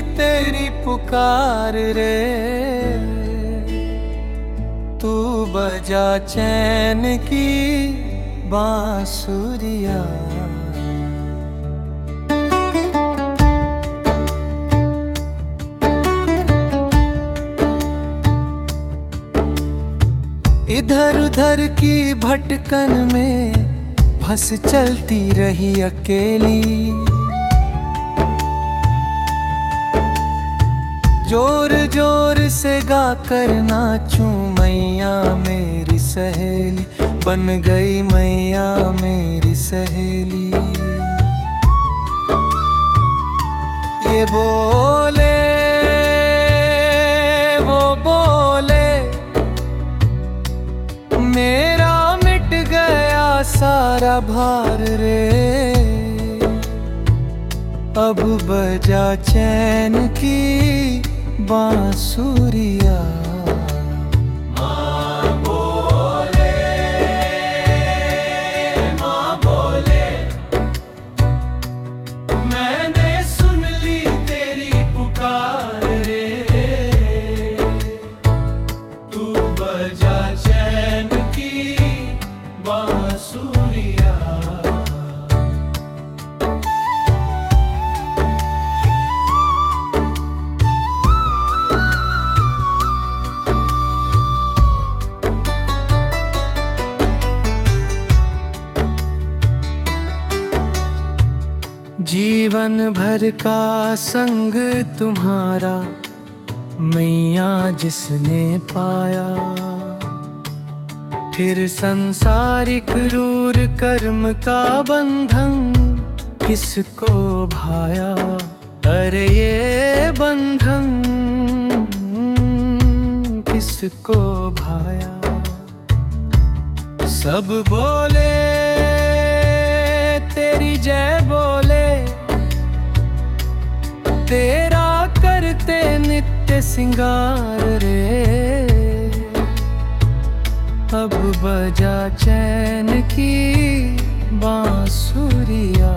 तेरी पुकार रे। तू बजा चैन की बांसुरिया। इधर उधर की भटकन में फंस चलती रही अकेली। ज़ोर ज़ोर से गा कर नाचूं मैया मेरी सहेली। बन गई मैया मेरी सहेली। ये बोले, वो बोले, मेरा मिट गया सारा भार रे। अब बजा चैन की बांसुरिया। जीवन भर का संग तुम्हारा, मैया जिसने पाया। फिर संसारिक रूर कर्म का बंधन किसको भाया? अरे ये बंधन किसको भाया? सब बोले, तेरी जय बोले। तेरा करते नित्य सिंगार रे। अब बजा चैन की बांसुरिया।